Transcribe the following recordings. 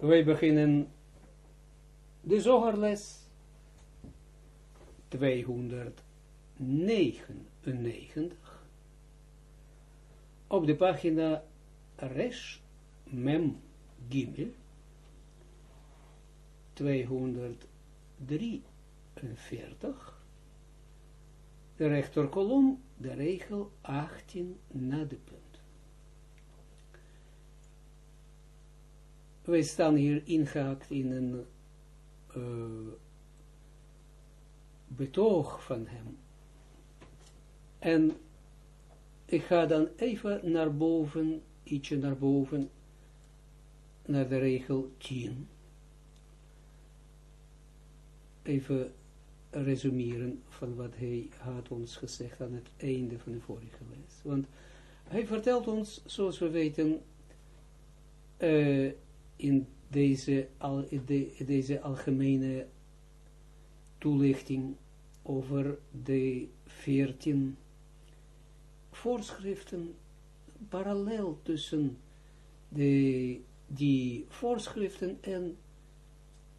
Wij beginnen de zogerles 299 op de pagina Resh Mem Gimel 243 de rechterkolom, de regel 18 na de. Wij staan hier ingehaakt in een uh, betoog van hem. En ik ga dan even naar boven, ietsje naar boven, naar de regel 10. Even resumeren van wat hij had ons gezegd aan het einde van de vorige les. Want hij vertelt ons, zoals we weten, uh, in deze, al, de, deze algemene toelichting over de veertien voorschriften, parallel tussen de, die voorschriften en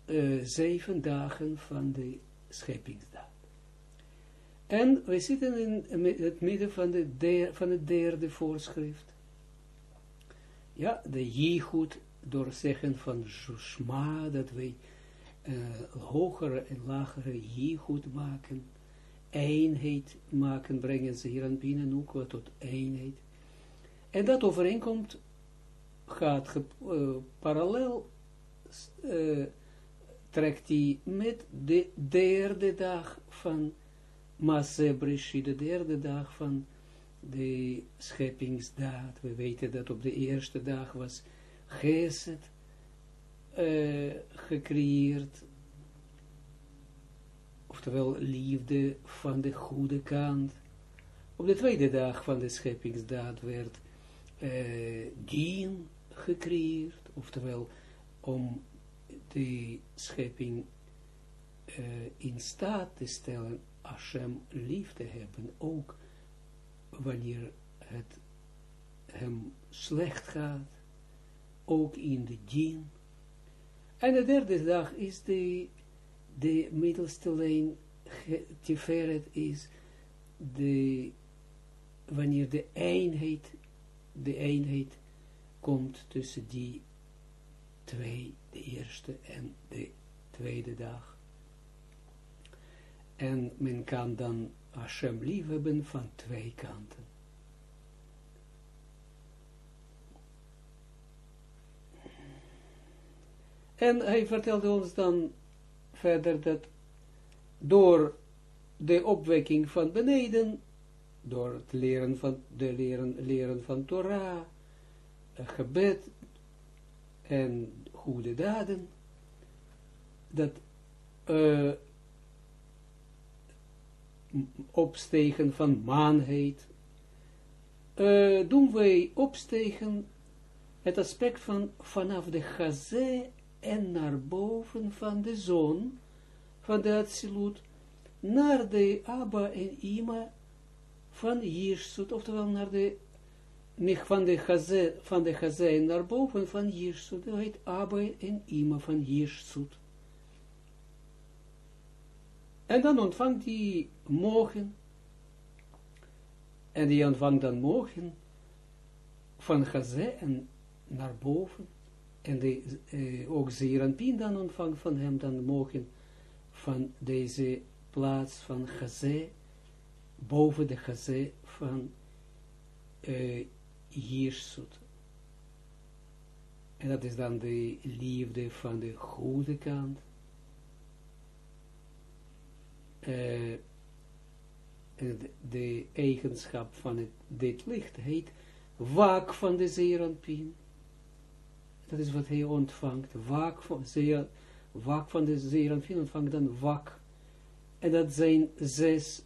uh, zeven dagen van de scheppingsdag. En we zitten in het midden van, de van het derde voorschrift. Ja, de jichud zeggen van Shma, dat wij uh, hogere en lagere jichud maken, eenheid maken, brengen ze hier aan binnen ook tot eenheid. En dat overeenkomt, gaat ge, uh, parallel, uh, trekt hij met de derde dag van Masebrishi, de derde dag van de scheppingsdaad. We weten dat op de eerste dag was Geset uh, gecreëerd, oftewel liefde van de goede kant. Op de tweede dag van de scheppingsdaad werd uh, dien gecreëerd, oftewel om de schepping uh, in staat te stellen Hashem lief te hebben, ook wanneer het hem slecht gaat, ook in de dien. En de derde dag is de, de middelste lijn, Tiferet is de, wanneer de eenheid, de eenheid komt tussen die twee, de eerste en de tweede dag. En men kan dan Hashem lief hebben van twee kanten. En hij vertelde ons dan verder dat door de opwekking van beneden, door het leren van, de leren, leren van Torah, gebed en goede daden, dat uh, opstegen van maanheid, uh, doen wij opstegen het aspect van vanaf de gazé en naar boven van de zon, van de Atsilut, naar de Abba en Ima van Jirsut, oftewel naar de van de Chazé, van de Chazé naar boven van Jirsut, dat heet Abba en Ima van Jirsut. En dan ontvangt die morgen, en die ontvangt dan morgen van Chazé en naar boven, en de, uh, ook dan ontvangt van hem, dan mogen van deze plaats van Gazé, boven de Gazé van Jirsut. En dat is dan de liefde van de goede kant. De, de, eigenschap van het, dit licht heet waak van de Zeeranpien. Dat is wat hij ontvangt. Waak van, zeer, waak van de zeeranfien ontvangt dan wak. En dat zijn zes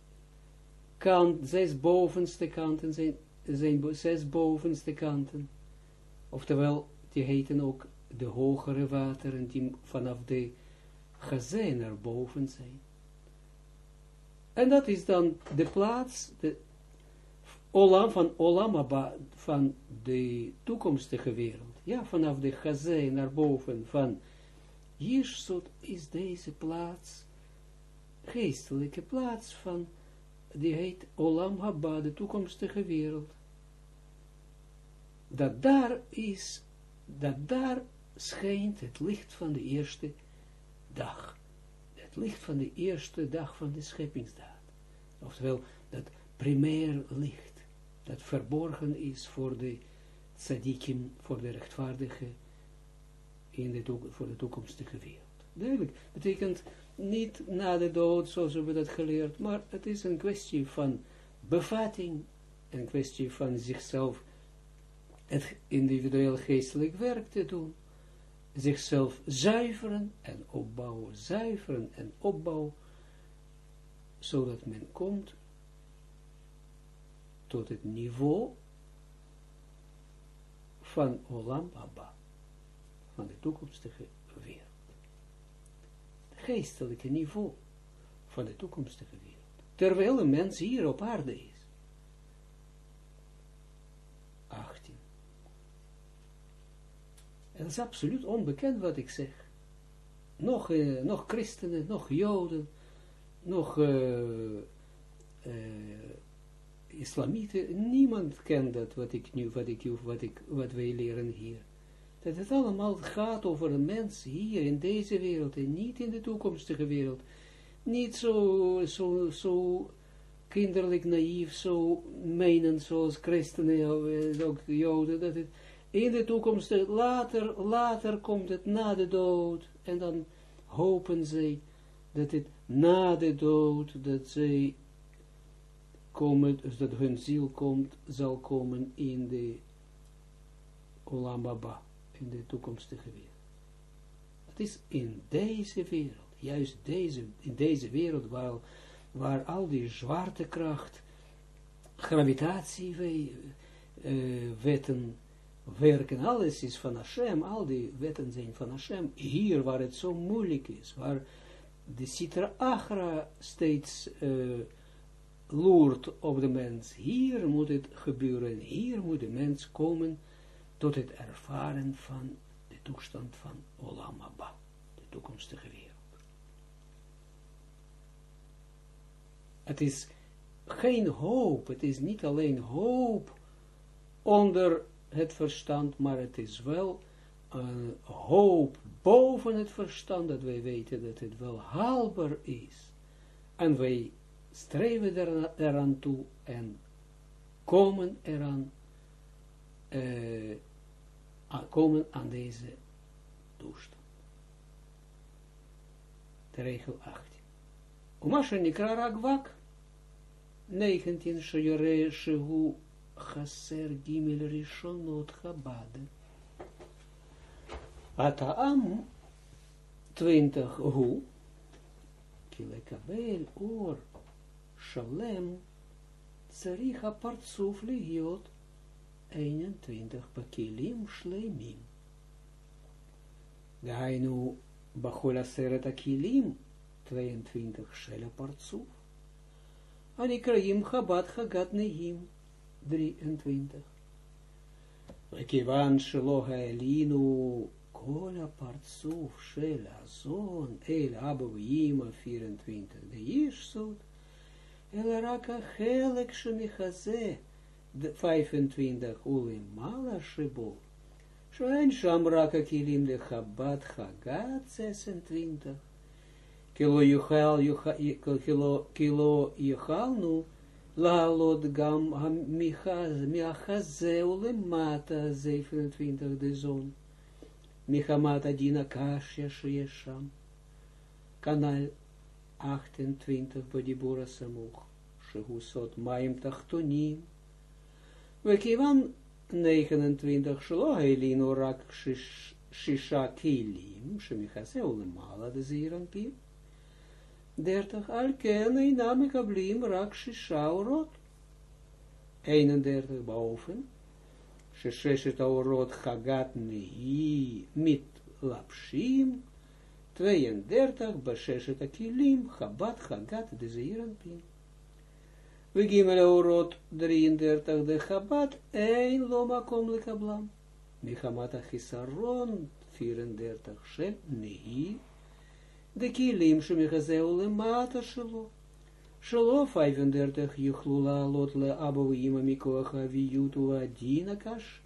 kant, zes bovenste kanten, zijn, zijn zes bovenste kanten. Oftewel, die heten ook de hogere wateren die vanaf de gazé naar boven zijn. En dat is dan de plaats de, Olam van Olam van de toekomstige wereld. Ja, vanaf de Chazé naar boven van Jirsut is deze plaats, geestelijke plaats van, die heet Olam Abba, de toekomstige wereld. Dat daar is, dat daar schijnt het licht van de eerste dag. Het licht van de eerste dag van de scheppingsdaad. Oftewel, dat primair licht dat verborgen is voor de tzadikim, voor de rechtvaardige, in de voor de toekomstige wereld. Duidelijk, betekent niet na de dood, zoals we dat geleerd, maar het is een kwestie van bevatting, een kwestie van zichzelf het individueel geestelijk werk te doen, zichzelf zuiveren en opbouwen, zuiveren en opbouwen, zodat men komt tot het niveau van Olam Abba, van de toekomstige wereld. Geestelijke niveau van de toekomstige wereld. Terwijl een mens hier op aarde is. 18. Het is absoluut onbekend wat ik zeg. Nog, uh, nog christenen, nog joden, nog uh, uh, islamieten, niemand kent dat, wat ik nu, wat ik, wat ik, wat wij leren hier. Dat het allemaal gaat over een mens hier in deze wereld en niet in de toekomstige wereld. Niet zo, zo, zo kinderlijk naïef, zo menen zoals christenen, ook joden, dat het in de toekomst, later, later komt het na de dood en dan hopen zij dat het na de dood, dat zij komen, dus dat hun ziel komt, zal komen in de Olam in de toekomstige wereld. Het is in deze wereld, juist deze, in deze wereld, waar, waar al die zwaartekracht, gravitatie, uh, wetten, werken, alles is van Hashem, al die wetten zijn van Hashem, hier waar het zo moeilijk is, waar de Sitra Achra steeds uh, loert op de mens. Hier moet het gebeuren. Hier moet de mens komen tot het ervaren van de toestand van Olam de toekomstige wereld. Het is geen hoop, het is niet alleen hoop onder het verstand, maar het is wel een hoop boven het verstand, dat wij weten dat het wel haalbaar is. En wij streven er, eraan toe en komen eraan, uh, komen aan deze toestand. De regel 18. Umasha nikra ragvak, 19, shayare shehu chaser gimel rishonot chabad. Ataam, 20, hu, kilekabel or Shalem, Tsaricha Partsuf Legiot, 21, Bakilim Shleimim. Gainu Bachol Aseret Akilim, 22, Shela Partsuf. Anikraim Chabad Chagat Nehim, 23. וכיוון שלא העלינו כל הפרצוף של הזון אל אבא ואימא 24 דיישסות, El raka helek shemichaze, 25, ulim mala shebo. Shoen sham raka kilim de chabat chagat, 26. Kilo yuchal, kilo, kilo yuchal nu, lalot gam michaze ulim mata, 27, de zon. Michamata dina kashya. Kanal 28 Bodibura Samuch, Shehusot Maim Tachtonim, Wekivan 29 Shlo Elino Rak Shisha Kilim, Shemichase Ulemala de Ziranpim, 30 Alken Einam Kablim Rak Shisha Orot, 31 boven, Sheshet Orot Chagat Nehi Mit Lapshim, 32, Basheshet Akilim, Chabad, Chagat, de Zeeranpin. We gimel orot 33 de Chabad, een loma kom lekablam. Mechamat achisaron 34 shel nehi. De kilim shemechazeu lemata shelo. Shelo 35 yuchlula lot le aboima mikocha vijutu adina kash.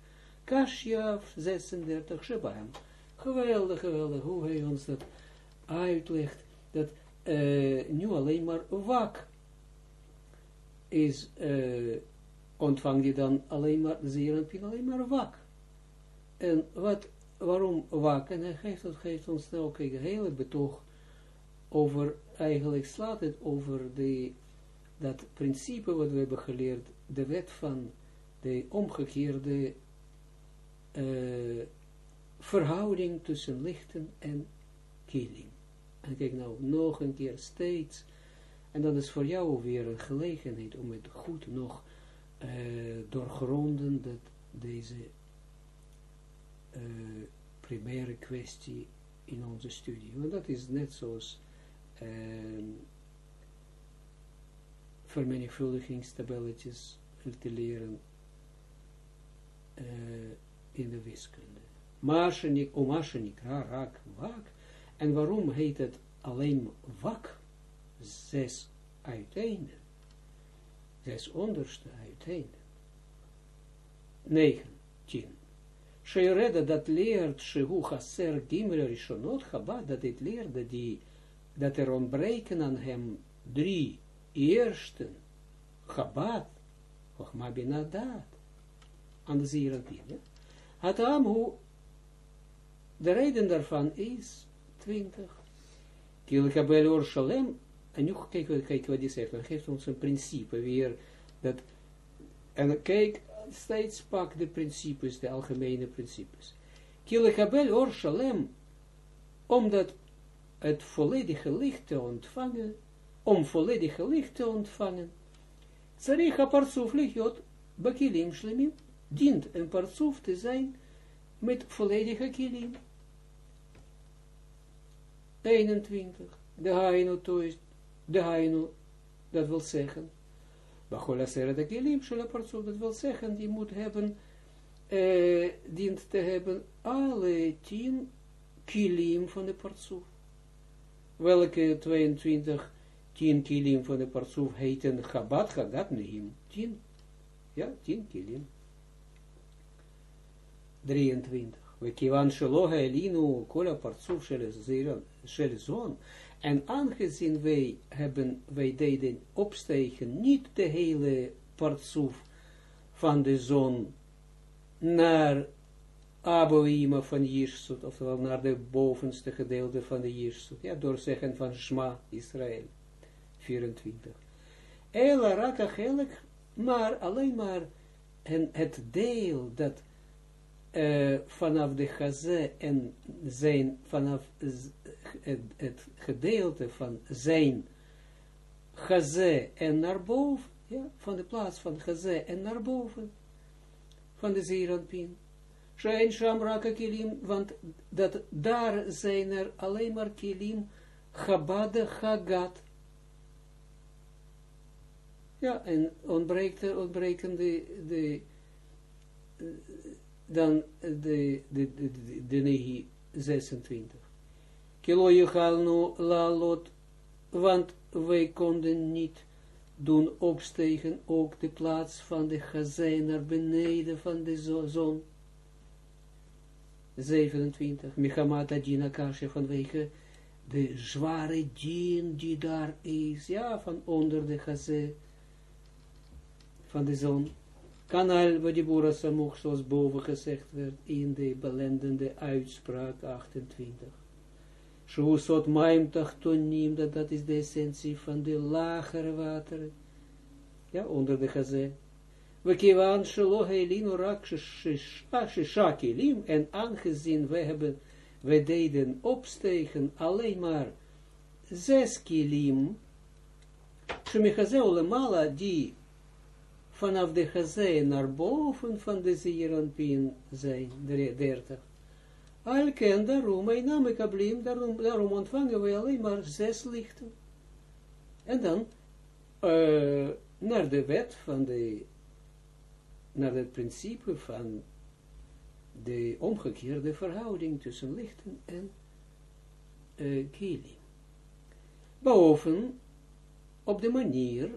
Kashja 36 shebaim. Geweldig, geweldig, hoe hij ons dat uitlegt, dat uh, nu alleen maar wak is, uh, ontvangt je dan alleen maar, zeer en alleen maar wak. En wat, waarom wak? En hij geeft, geeft ons nou ook een hele betoog over, eigenlijk slaat het over de, dat principe wat we hebben geleerd, de wet van de omgekeerde uh, verhouding tussen lichten en kilim. En kijk nou, nog een keer steeds, en dat is voor jou weer een gelegenheid om het goed nog uh, doorgronden, dat deze uh, primaire kwestie in onze studie. Want dat is net zoals uh, vermenigvuldigingstabelletjes te leren uh, in de wiskunde. Mashenik, o Mashenik, rak, wak. En waarom heet het alleen wak? Zes uiteinden. Zes onderste uiteinden. Negen, tien. Sheireda dat leert, shehu chaser gimel rishonot chabad, dat het leert dat, die, dat er ontbreken aan hem drie eersten, chabad, chochma binadat, aan de zierantien, ja. Hatam hoe, de reden daarvan is, 20, Kilkabel or Shalem, en nu kijken we wat die zegt, dan geeft ons een principe weer, dat, en kijk, steeds pak de principes, de algemene principes. Kilkabel or Shalem, omdat het volledige licht te ontvangen, om volledige licht te ontvangen, Tsarich apartsuf lichot, bakilim shlemim, dient een partsoef te zijn met volledige kilim. 21. De hainu, to is, de hainu, dat wil zeggen, Bachola sera de kilim, shela partsoef, dat wil zeggen, die moet hebben, uh, dient te hebben alle tien kilim van de partsoef. Welke 22 tien kilim van de partsoef heten Chabad, Chagat, Nehim, tien, ja, tien kilim. 23. We kiwan sheloha elinu kola partsuf shel zon. En aangezien wij hebben, wij deden opstegen niet de hele partsuf van de zon naar Aboima van Jirsut, oftewel naar de bovenste gedeelte van de Jirsut, ja, door zeggen van Shma Israël, 24. Ela raka gelik, maar alleen maar en het deel dat uh, vanaf de gazé en zijn, vanaf het, gedeelte van zijn gazé en naar boven, ja, van de plaats van gazé en naar boven, van de zeeranpien. Zijn shamraka kilim, want dat daar zijn er alleen maar kilim, chabade chagat. Ja, en ontbreken de, de dan de, de, de, de, de Nehi 26. Kilo Jechalnu lalot, want wij konden niet doen opstegen ook de plaats van de gazijn naar beneden van de zon. 27. Michamata Dina Kashe vanwege de zware dien die daar is, ja, van onder de gazé van de zon. Kanal wat die boera samoch, zoals boven gezegd werd, in de belendende uitspraak 28. Shusot maim tachtonim, dat dat is de essentie van de lagere wateren. Ja, onder de gazé. We kiwan shelo heilinu rak shishakilim, en aangezien we hebben, we deden opstegen alleen maar zes kilim, die vanaf de gazé naar boven van de zeeranpien zijn, 30. Alken, daarom, een naam kablim, daarom, daarom ontvangen we alleen maar zes lichten. En dan, uh, naar de wet van de, naar het principe van de omgekeerde verhouding tussen lichten en uh. Boven, op de manier,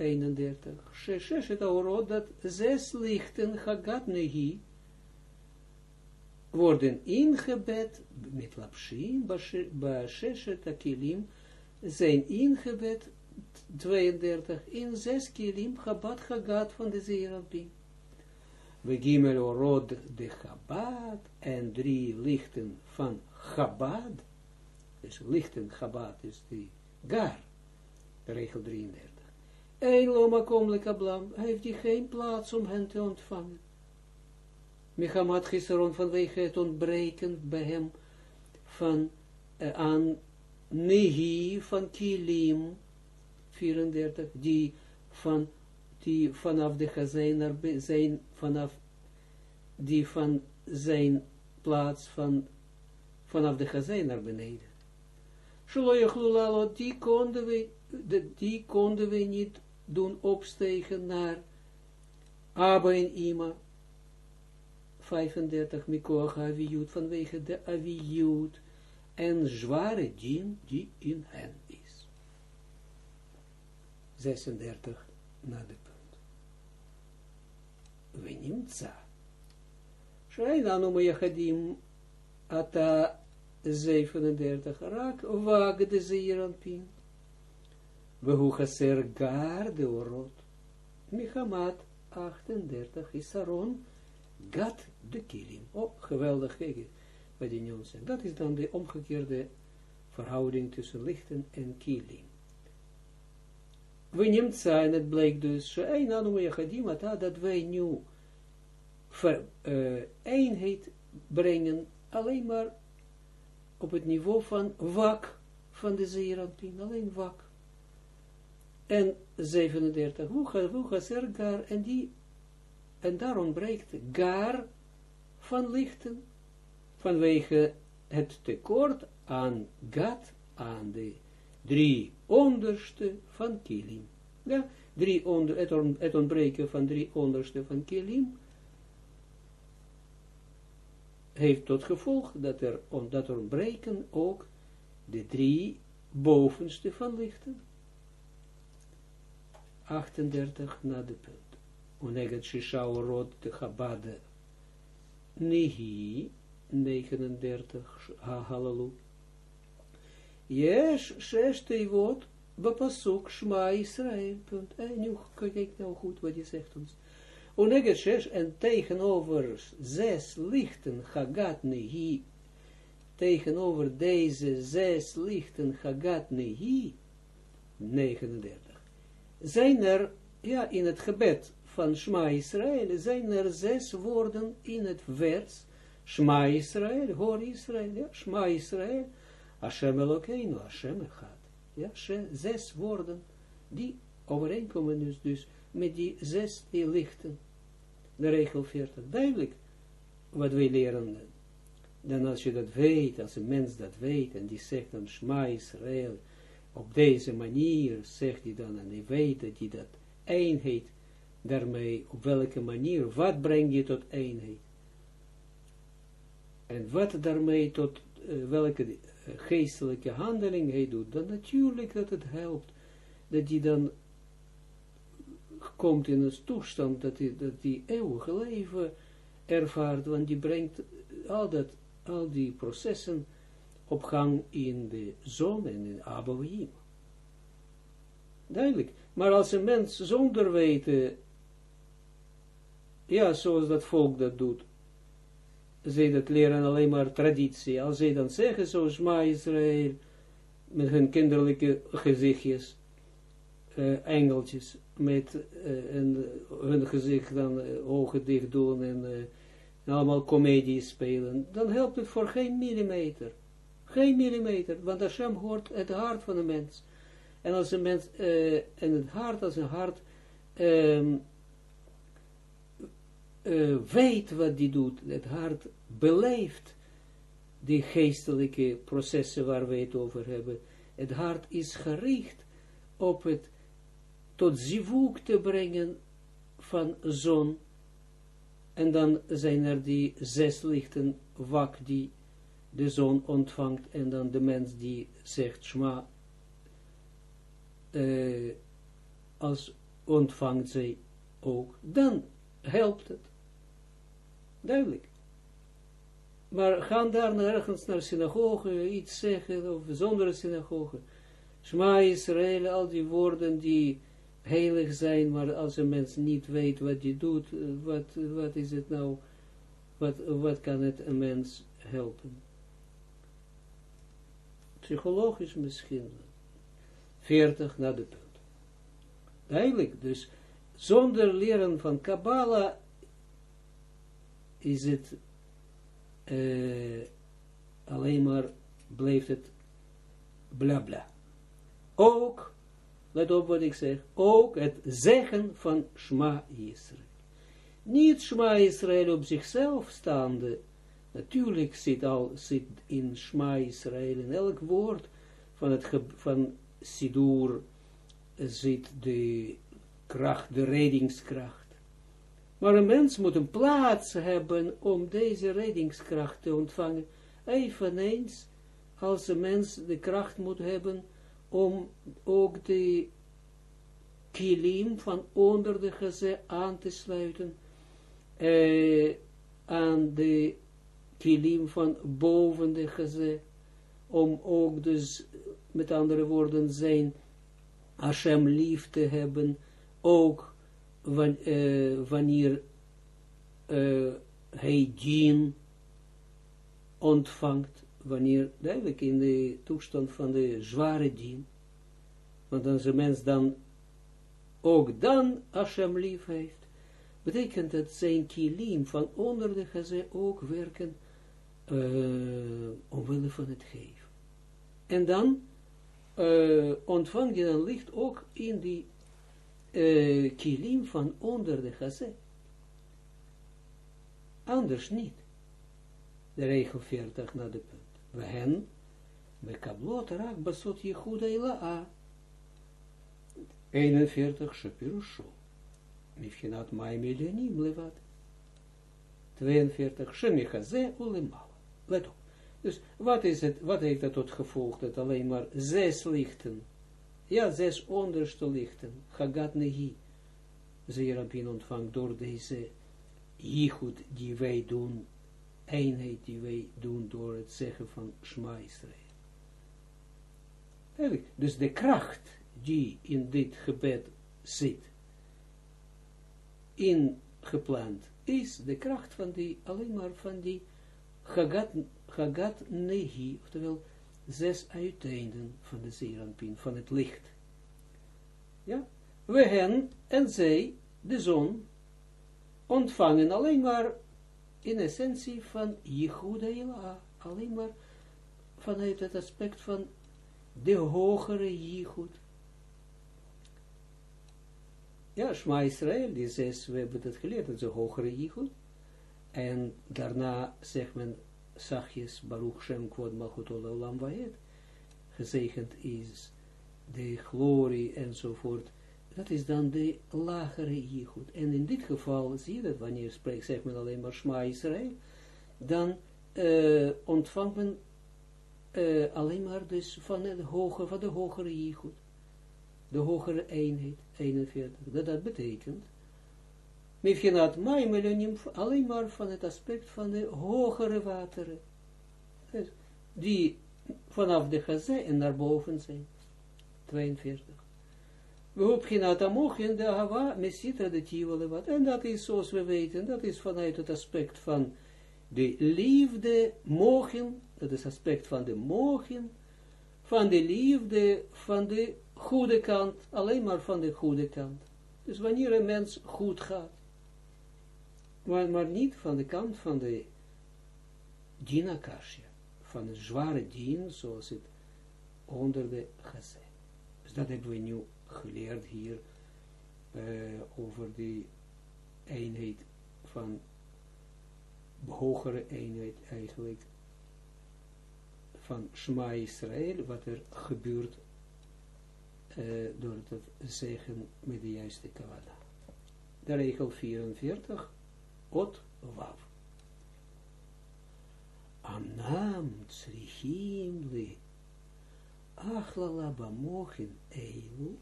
31, Sheshet het dat zes lichten, Hagat Nehi, worden ingebed, met lapshim, Basheshet Akilim, zijn ingebed 32 in zes kilim Chabad Chagat van de Zeerampin. We gimel orod de Chabad en drie lichten van Chabad. Dus lichten Chabad is die gar, regel 33. Een loma kom kablam, heeft die geen plaats om hen te ontvangen. Mechamat Giseron vanwege het ontbreken bij hem van uh, aan Nehi van Kilim, 34, die, van, die vanaf de gezijn zijn, vanaf die van zijn plaats van, vanaf de gezijn naar beneden. Shloyechlulalo, die konden we, die konden we niet doen opstegen naar Abba en Ima, 35, Mikoach Aviyut, vanwege de Aviyut, en zware dien die in hen is. 36 naar de punt. We nimtza. Shainanu meyachadim ata 37 rak wag de zeiranpin. We hu chaser gar de orot. Michamat 38 isaron gat de kilim. Oh, geweldig, kijk bij de nuance. Dat is dan de omgekeerde verhouding tussen lichten en kilim. We neemt zijn, het blijkt dus, dat wij nu uh, eenheid brengen, alleen maar op het niveau van wak van de zeeranpien, alleen wak. En 37, hoe er gar, en die, en daar ontbreekt gar van lichten, vanwege het tekort aan gat, aan de drie onderste van kilim. Ja, drie onder, het, on, het ontbreken van drie onderste van kilim heeft tot gevolg dat er, dat er ontbreken ook de drie bovenste van lichten. 38 na de punt. Oneget shisha orot de chabade nihi 39, halalu. Yes, zes teivot, bepasuk, shma Israël, punt. En nu kijk nou goed wat hij zegt ons. Oneget zes, en tegenover zes lichten, hagat nehi, tegenover deze zes lichten, hagat nehi, 39. Zijn er, ja, in het gebed van Shma Israël, zijn er zes woorden in het vers, Shma Israël, hoor Israël, ja, Shma Israël, Hashem Elokeinu, Hashem Echad. Ja, zes woorden, die overeenkomen dus, dus met die zes die lichten. De regel 40, duidelijk, wat wij leren. Dan als je dat weet, als een mens dat weet, en die zegt dan Shma Israël, op deze manier zegt hij dan, en hij weet dat hij dat eenheid, daarmee, op welke manier, wat breng je tot eenheid? En wat daarmee tot uh, welke uh, geestelijke handeling hij doet, dan natuurlijk dat het helpt, dat hij dan komt in een toestand dat hij, dat die eeuwige leven ervaart, want die brengt al, dat, al die processen op gang in de zon en in Abouhim. Duidelijk. Maar als een mens zonder weten, ja, zoals dat volk dat doet, zij dat leren alleen maar traditie. Als zij dan zeggen, zoals Ma Israël, met hun kinderlijke gezichtjes, uh, engeltjes, met uh, en, hun gezicht dan ogen dicht doen en, en allemaal comedie spelen, dan helpt het voor geen millimeter. Geen millimeter, want Hashem hoort het hart van de mens. En als een mens, en het hart als een hart, um, uh, weet wat die doet, het hart beleeft die geestelijke processen waar we het over hebben. Het hart is gericht op het tot zivuk te brengen van zon, en dan zijn er die zes lichten wak die de zon ontvangt, en dan de mens die zegt, Shma, uh, als ontvangt zij ook, dan helpt het. Duidelijk. Maar gaan daar nergens naar synagoge, iets zeggen, of zonder synagoge. Shma Israël, al die woorden die heilig zijn, maar als een mens niet weet wat hij doet, wat, wat is het nou, wat, wat kan het een mens helpen? Psychologisch misschien. 40 naar de punt. Eigenlijk, dus zonder leren van Kabbalah is het uh, alleen maar blijft het bla bla. Ook, let op wat ik zeg, ook het zeggen van Shma Israël. Niet Shma Israël op zichzelf staande, natuurlijk zit, al, zit in Shma Israël, in elk woord van het van Sidur zit de kracht, de redingskracht. Maar een mens moet een plaats hebben om deze reddingskracht te ontvangen. Eveneens als een mens de kracht moet hebben om ook de kilim van onder de geze aan te sluiten. Eh, aan de kilim van boven de geze. Om ook dus, met andere woorden, zijn Hashem lief te hebben. Ook uh, wanneer uh, hij dien ontvangt, wanneer, duidelijk in de toestand van de zware dien, want als een mens dan ook dan Hashem lief heeft, betekent dat zijn kilim van onder de geze ook werken uh, omwille van het geven. En dan uh, ontvangt je dan licht ook in die uh, kilim van onder de gazé. Anders niet. De regel 40 naar de punt. We hen, we kablot raak basot jehuda ila'a. 41 shapirusho. Mifchinat mai miljonim levat. 42 shemichaze ulemala. Let op. Dus wat is het, wat heeft dat tot gevolg dat alleen maar zes lichten ja, zes onderste lichten, Hagat Nehi, Zeerabin ontvangt door deze Jichud die wij doen, eenheid die wij doen door het zeggen van Shema. Dus de kracht die in dit gebed zit, ingepland, is de kracht van die, alleen maar van die Hagat, Nehi, oftewel zes uiteinden van de zeeranpien, van het licht. Ja, we hen en zij, de zon, ontvangen alleen maar in essentie van Jehuda Ila, alleen maar vanuit het aspect van de hogere Jehud. Ja, Shma Israël, die zes, we hebben het geleerd, dat de hogere Jehud. En daarna zegt men zachtjes, Baruch Shem Kvod Malchut Olam Vaed, gezegend is de glorie enzovoort, dat is dan de lagere jichud. En in dit geval, zie je dat, wanneer spreekt, zegt men alleen maar Shma Israël, dan uh, ontvangt men uh, alleen maar dus van, het hoger, van de hogere jichud. De hogere eenheid, 41. Dat, dat betekent Mifjenat Maimelonim, alleen maar van het aspect van de hogere wateren. Die vanaf de gazé en naar boven zijn. 42. We opginat amochin de hava mesitra de tivole En dat is zoals we weten, dat is vanuit het aspect van de liefde, mogen, dat is aspect van de mogen, van de liefde, van de goede kant, alleen maar van de goede kant. Dus wanneer een mens goed gaat, maar, niet van de kant van de dinakashia, van de zware dien, zoals het onder de gezet. Dus dat hebben we nu geleerd hier uh, over die eenheid van hogere eenheid eigenlijk van Shema Israël, wat er gebeurt uh, door het zeggen met de juiste kavana. De regel 44, ot wav. Amnam tsrichim li achlala bamochin eilu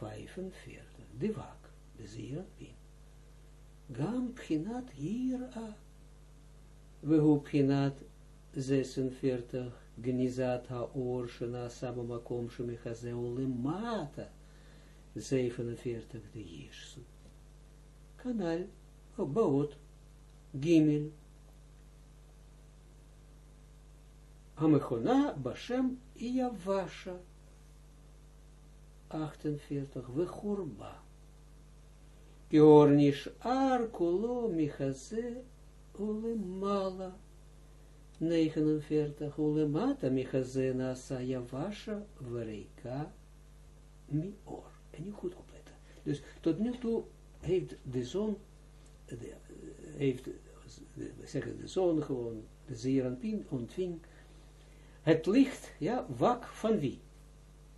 45, de wak, de zeeranpin. Gam pchinat hier a. We pchinat 46, Gnizat haor shena samamakom shemichaze ulemata. 47, de Jeshsu. Kanal, baot, gimel. Hamechona bashem iyavasha. 48, vechurba. Geornish ar kulo michaze ulemala. 49, ulemata michazena sayavasha vereka mior. En nu goed opletten. Dus tot nu toe heeft de zon, de, heeft, we zeggen de zon gewoon, de zeeranpien ontving, het licht, ja, wak van wie?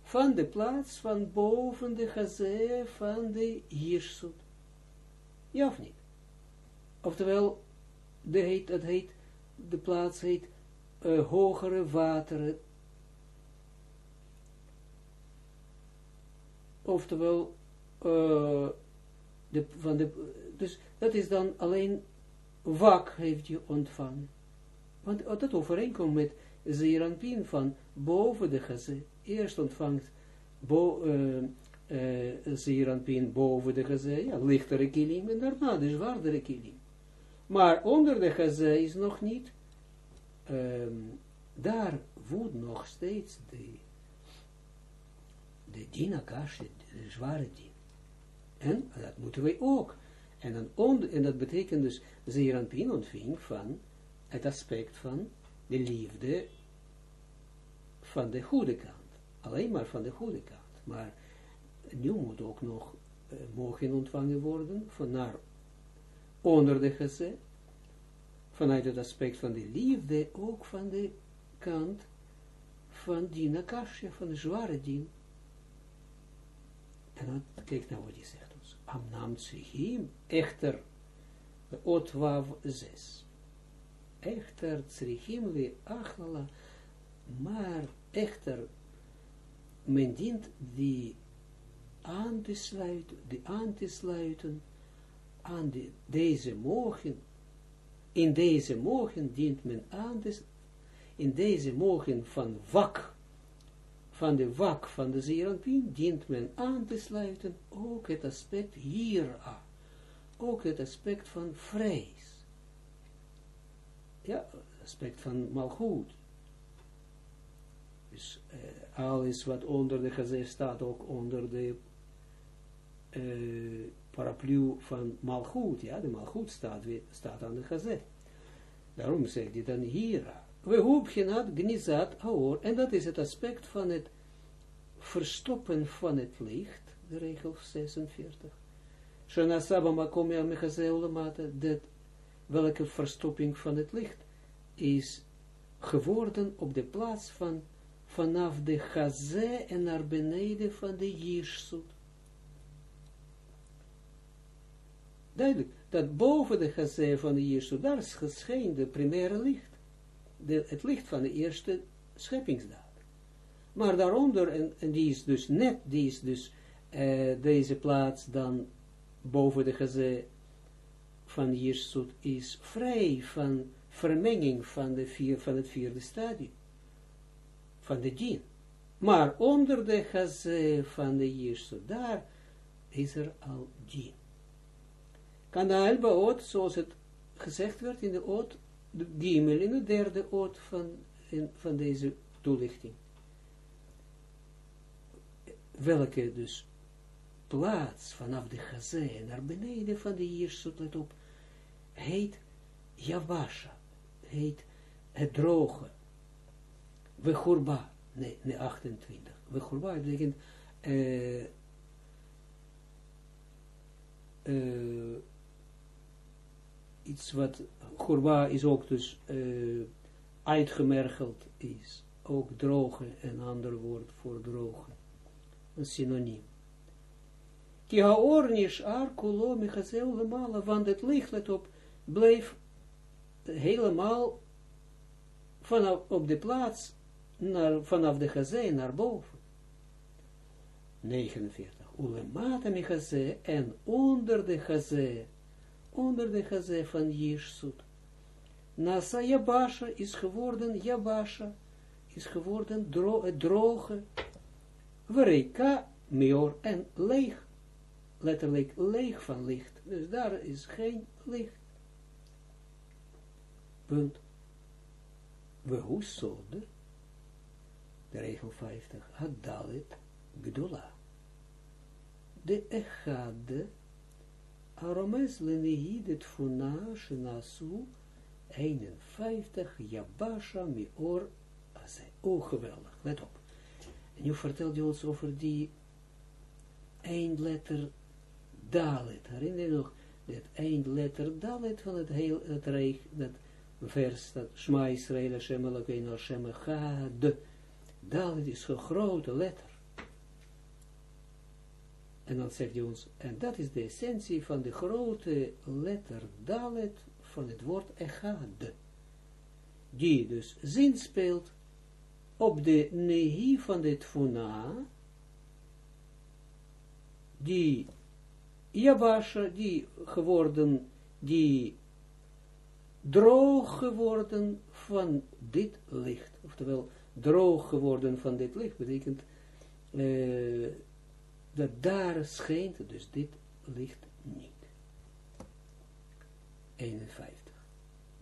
Van de plaats van boven de gazé van de Jirsut. Ja of niet? Oftewel, de heet, dat heet de plaats heet uh, hogere wateren. Oftewel, uh, de, van de, dus dat is dan alleen wak heeft je ontvangen. Want dat overeenkomt met Zeranpin van boven de geze. Eerst ontvangt bo, uh, uh, boven de geze, ja, lichtere kilim, en daarna de zwaardere kilim. Maar onder de gazé is nog niet, um, daar woedt nog steeds de, de dinakash, de zware din. En dat moeten wij ook. En, dan on, en dat betekent dus, Zeranpin ontving van het aspect van de liefde van de goede kant. Alleen maar van de goede kant. Maar nu moet ook nog uh, mogen ontvangen worden van naar onder de gezet, vanuit het aspect van de liefde, ook van de kant van die nakasje, van de zware dien. En dan, kijk nou wat hij zegt. Amnam tsrichim, echter, otwav zes. Echter tsrichim we achlala, maar echter, men dient die aan te sluiten, die aan te sluiten, aan de, deze mogen, in deze mogen dient men aan te, in deze mogen van wak, van de wak van de Zeranpien, dient men aan te sluiten ook het aspect hiera, ook het aspect van vrees. Ja, aspect van malgoed. Dus uh, alles wat onder de gezet staat, ook onder de uh, paraplu van malgoed, ja, de malgoed staat, staat aan de gezet. Daarom zegt hij dan hier, we hoeven het gnizat aor, en dat is het aspect van het verstoppen van het licht, de regel 46. Shana saba makom ya mechazeulamata, dat welke verstopping van het licht is geworden op de plaats van vanaf de gazé en naar beneden van de jirsut. Duidelijk, dat boven de gazé van de jirsut, daar gescheen de primaire licht. De, het licht van de eerste scheppingsdaad. Maar daaronder, en, die is dus net, die is dus uh, deze plaats dan boven de gazé van Jirsut is vrij van vermenging van, de vier, van het vierde stadium van de dien. Maar onder de gazé van de Jirsut, daar is er al dien. Kanaal baot, zoals het gezegd werd in de oot, de gimel, in de derde oot van, in, van deze toelichting. Welke dus plaats vanaf de gazé naar beneden van de Jirsut, let op, heet Javasha, heet het droge, Wechurba, nee, nee, 28. Wechurba betekent uh, uh, iets wat, Churba is ook dus uh, uitgemergeld is. Ook droge, een ander woord voor droge. een synoniem. Ki haor ar kulo mechazel lemala, want het licht, op, bleef helemaal vanaf op de plaats, naar, vanaf de gazé naar boven. 49. Ulemata mechazé en onder de gazé, onder de gazé van Jirsut. Nasa Yabasha is geworden, Yabasha is geworden dro droge, Vereka, Meor en leeg letterlijk leeg van licht. Dus daar is geen licht. Punt. We hoe zode, de regel 50, had dalit gdola. De echade, aromes lenehid funa shenasu, 51, Yabasha mior aze. Oh, geweldig, let op. En nu vertelt hij ons over die eindletter Dalet. Herinner je nog dat eindletter Dalet van het heel, het reich, dat vers, dat Shma Israel Hashem Elokeinu Hashem Echad. Dalet is een grote letter. En dan zegt hij ons, en dat is de essentie van de grote letter Dalet van het woord Echad. Die dus zin speelt op de nehi van de tfuna, die Jabasha, die geworden, die droog geworden van dit licht. Oftewel, droog geworden van dit licht, betekent uh, dat daar schijnt dus dit licht niet. 51.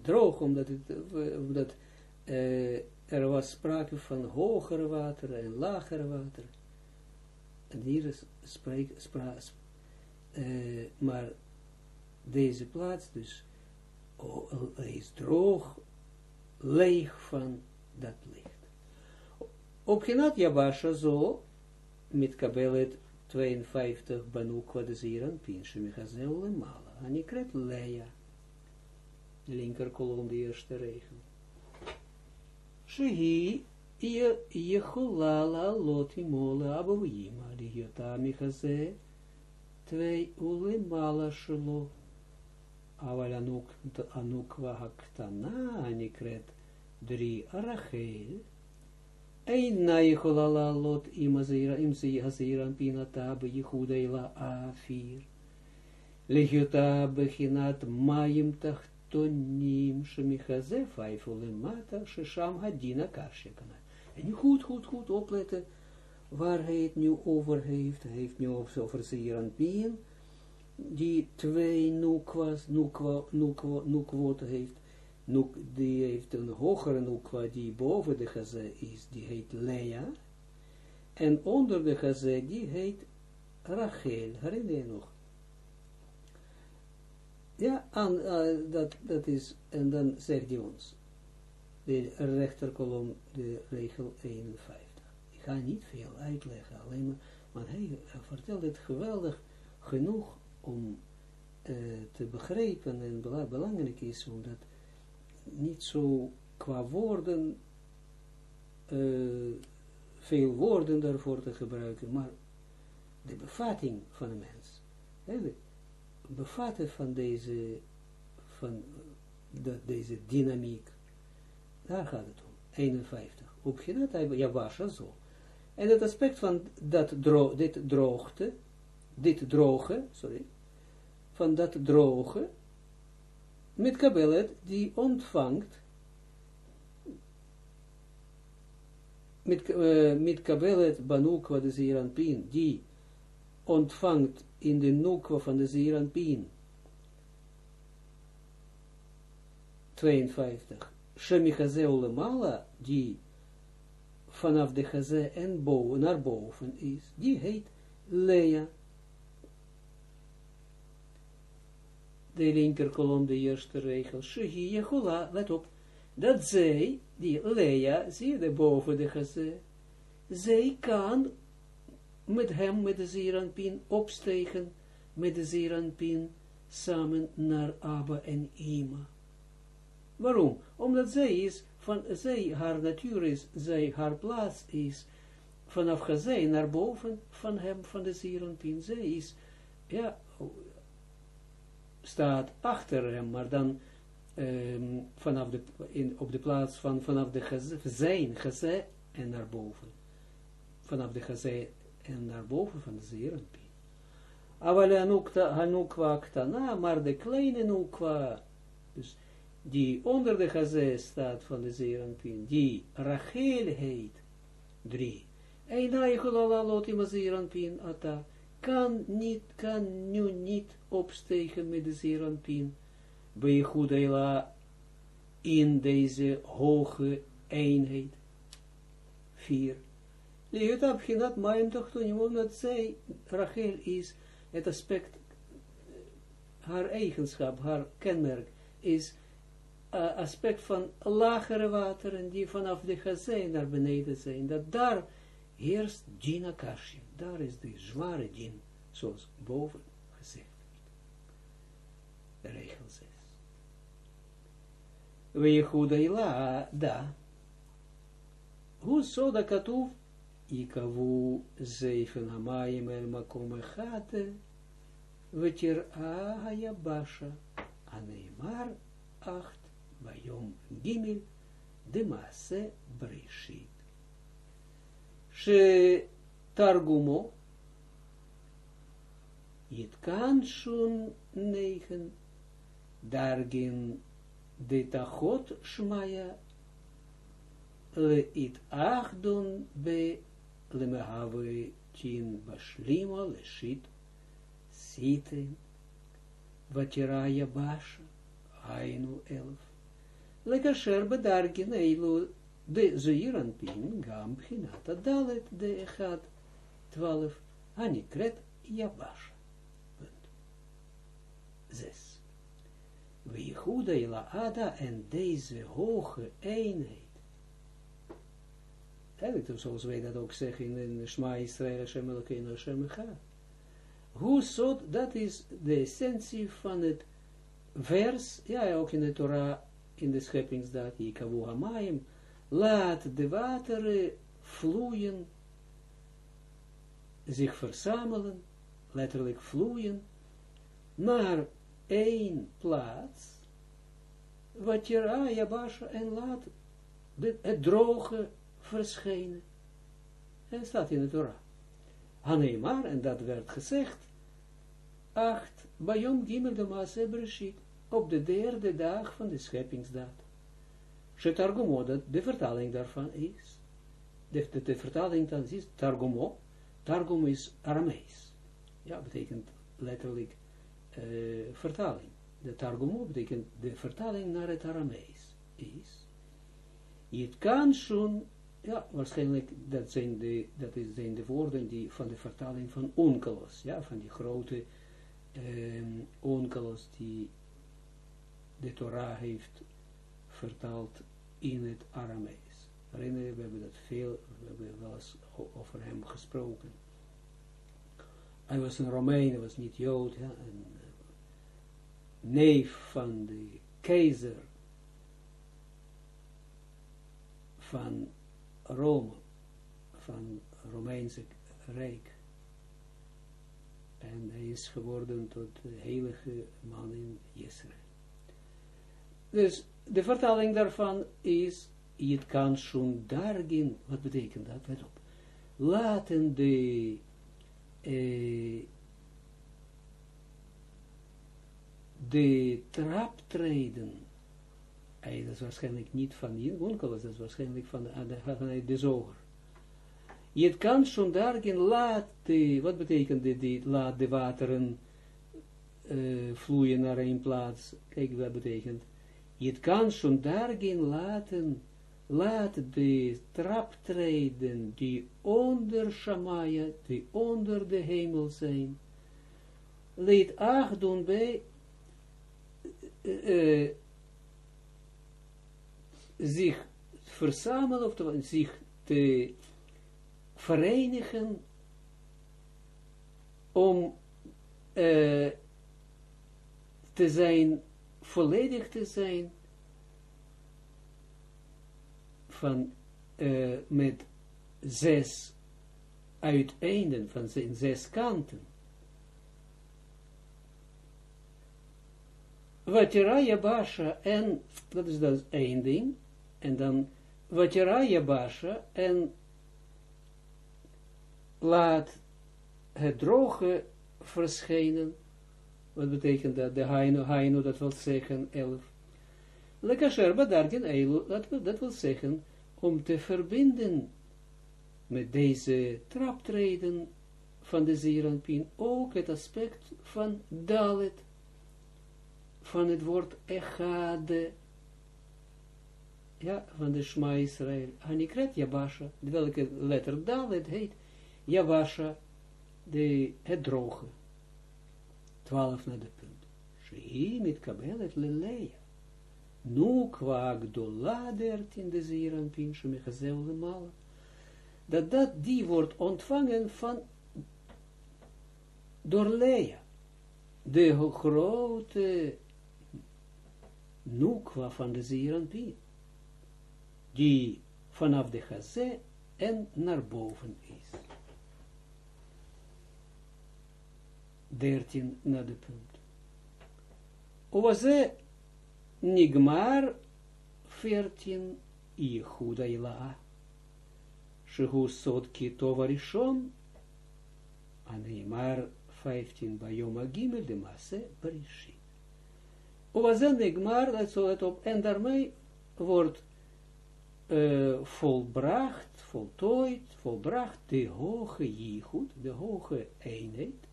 Droog, omdat, het, omdat uh, er was sprake van hogere water en lagere water. En hier is spreek, uh, maar deze plaats dus oh, is droog, leeg van dat licht. Op Genat Yabasha zo, met kabelet 52 Banukwa de Ziran, Pinshe Michazel Lemala, Anikret Leia, linker kolom de eerste regel. Shehi Yechulala Loti Mole Abouima, Ligiota Michazel, twee ulemala shelo. Anuk, anukwa haktana anikret drie Rachel. Eina yicholala lot im haziran pinata beyichuda ila afir. Legiota bechinat mayim tachtonim shemichaze vijf ulemata shesham hadina karshekana. En goed, goed, goed opletten waar hij het nu over heeft. Hij heeft nu over Zeeranpien, die twee nukwas, nukwa, nukwa, nukwot heeft. Nuk, die heeft een hogere nukwa die boven de gazé is, die heet Lea. En onder de gazé, die heet Rachel. Herinner je nog? Ja, en, uh, dat, dat is, en dan zegt hij ons, de rechterkolom, de regel 51 ga niet veel uitleggen, alleen maar, maar hij vertelt het geweldig genoeg om uh, te begrijpen en belangrijk is, omdat niet zo qua woorden, uh, veel woorden daarvoor te gebruiken, maar de bevatting van een mens, hè, bevatten van deze, van de, deze dynamiek, daar gaat het om, 51. Op Genat Yabasha zo. En het aspect van dat dro dit droogte, dit droge, sorry, van dat droge, met kabelet die ontvangt, met, uh, met kabelet banukwa de zeeranpien, die ontvangt in de nukwa van de zeeranpien, 52, Shemichazeu lemala, die vanaf de geze en boven, naar boven is, die heet Lea. De linker kolom, de eerste regel, Shehi Yehola, let op, dat zij, die Lea, zie je de boven de geze, zij kan met hem, met de Zeranpin, opstegen, met de Zeranpin, samen naar Abba en Ima. Waarom? Omdat zij is van zij, haar natuur is, zij, haar plaats is vanaf Gazé naar boven van hem, van de Zeranpin. Zij is, ja, staat achter hem, maar dan um, vanaf de, in, op de plaats van vanaf de Gazé, zijn Gazé en naar boven. Vanaf de Gazé en naar boven van de Zeranpin. Aval Hanukwa Ktana, maar de kleine Nukwa, dus die onder de Gazé staat van de Zeranpin, die Rachel heet, drie. Eina lot ima Zeranpin ata, kan niet, kan nu niet opstegen met de Zeranpin, bij Goedela in deze hoge eenheid. Vier. Leert op Ginat Maim toch toen, omdat zij, Rachel is, het aspect, haar eigenschap, haar kenmerk, is uh, aspect van lagere wateren die vanaf de gazé naar beneden zijn, dat daar heerst Gina Kashya, daar is de zware Gin, zoals boven gezegd de regel 6. Weyehuda da, hoe zo dat ikavu zeifen hamayim el makom echate, vetir ahayabasha, aneimar acht, Bayom Gimel de Maase Brishit. Yitkan Shun negen Dargin de Tachot Shmaya le it achdun be le mehave tin bashlimo le shit site vatiraya basha ainu elf lekasher bedargin eilu de pin gam pchinata dalet de echad twaalf anikret yabash. Punt. Zes. Weehuda ila ada en deze hoge eenheid. Eigenlijk zoals wij dat ook zeggen in de Shma Israël Hashem Elokeinu Hashem Echad. Hoe zot, dat is de essentie van het vers, ja ook in de Torah in de scheppingsdaad, Yikavu Hamayim, laat de wateren vloeien, zich verzamelen, letterlijk vloeien, naar één plaats, wat je Yabasha, en laat het droge verschijnen. En staat in de Torah. Haneemar, en dat werd gezegd, acht, Bayom Gimel de Maase Breshit op de derde dag van de scheppingsdaad. Shetargumo, dat de vertaling daarvan is. De, de, vertaling dan is Targumo. Targum is Aramees. Ja, betekent letterlijk vertaling. De Targumo betekent de vertaling naar het Aramees is. Het kan schon, ja, waarschijnlijk, dat zijn de, dat is, de woorden die van de vertaling van Onkelos, ja, van die grote Onkelos die de Torah heeft vertaald in het Aramees. Herinner we hebben dat veel, we hebben wel eens over hem gesproken. Hij was een Romein, hij was niet Jood, een uh, neef van de keizer van Rome, van Romeinse Rijk. En hij is geworden tot de heilige man in Israël. Dus de vertaling daarvan is, het kan schon daarin, wat betekent dat? Let op. Laten de, eh, de traptreden, eh, dat is waarschijnlijk niet van die onkelos, dat is waarschijnlijk van, de, van de zoger. Je kan schon daarin laat de, wat betekent de, laat de wateren uh, vloeien naar een plaats. Kijk wat betekent je kan schon daarin laten, laat de traptreden die onder Shamaya, die onder de hemel zijn, leed acht doen bij uh, zich verzamelen, of zich te verenigen om uh, te zijn volledig te zijn van uh, met zes uiteinden van zijn zes kanten. Vatiraya Basha en, dat is dus één ding, en dan Vatiraya Basha en laat het droge verschijnen, wat betekent dat, de haino, haino dat wil zeggen, elf. Lekasher badargin eilu, dat, wil zeggen, om te verbinden met deze traptreden van de Zeranpin ook het aspect van Dalet, van het woord Echade, ja, van de Shma Israël. Hanikret Yabasha, welke letter Dalet heet, Yabasha, de, het droge. Twaalf naar de punt. Shehi mit kabelet leleia. Nu kwa gdola dertien de Zeranpin, shemechazel lemala dat dat die wordt ontvangen van door Lea, de grote nukwa van de Zeranpien, die vanaf de Chazé en naar boven is. 13 naar de punt. Owaze Nigmar 14 Yehuda Ilaah. Shehu Sod Kitov Arishon, Aneimar 15 Bayom Agimel de Masse Bereshit. Owazen Igmar, dat zo het op, en daarmee wordt uh, volbracht, voltooid, volbracht de hoge jichud, de hoge eenheid.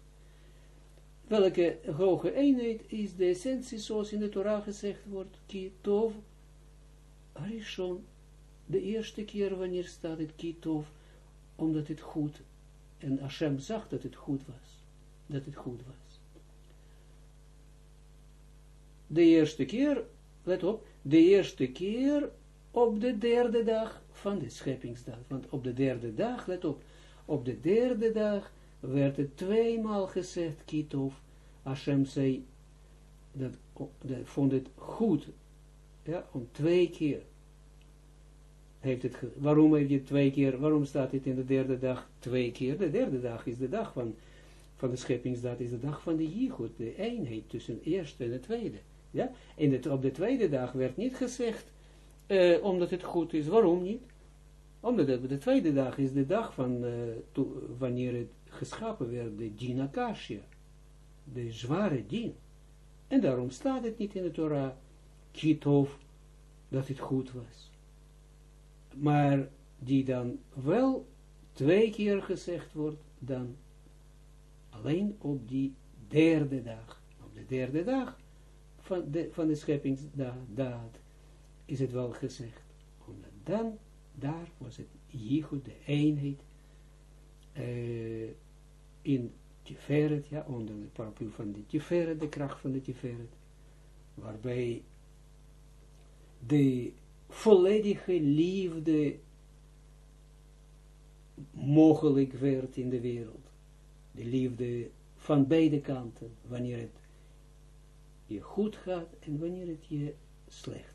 Welke hoge eenheid is de essentie, zoals in de Torah gezegd wordt, Kitov. Arishon de eerste keer wanneer staat het kitov, omdat het goed, en Hashem zag dat het goed was, dat het goed was. De eerste keer, let op, de eerste keer op de derde dag van de scheppingsdag, want op de derde dag, let op, op de derde dag werd het tweemaal gezegd, kitov, Hashem dat, vond het goed, ja, om twee keer heeft het, waarom heeft je twee keer, waarom staat het in de derde dag twee keer? De derde dag is de dag van, van de scheppingsdag, is de dag van de Jichud, de eenheid tussen de eerste en de tweede. Ja? En het, op de tweede dag werd niet gezegd, uh, omdat het goed is, waarom niet? Omdat de, de tweede dag is de dag van, to, wanneer het geschapen werd, de Din de zware Din. En daarom staat het niet in de Torah, Kitov, dat het goed was maar die dan wel twee keer gezegd wordt, dan alleen op die derde dag. Op de derde dag van de, van de scheppingsdaad is het wel gezegd. Omdat dan, daar was het Jichud, de eenheid, uh, in Tiferet, ja, onder de paraplu van de Tiferet, de kracht van de Tiferet, waarbij de volledige liefde mogelijk werd in de wereld. De liefde van beide kanten, wanneer het je goed gaat en wanneer het je slecht.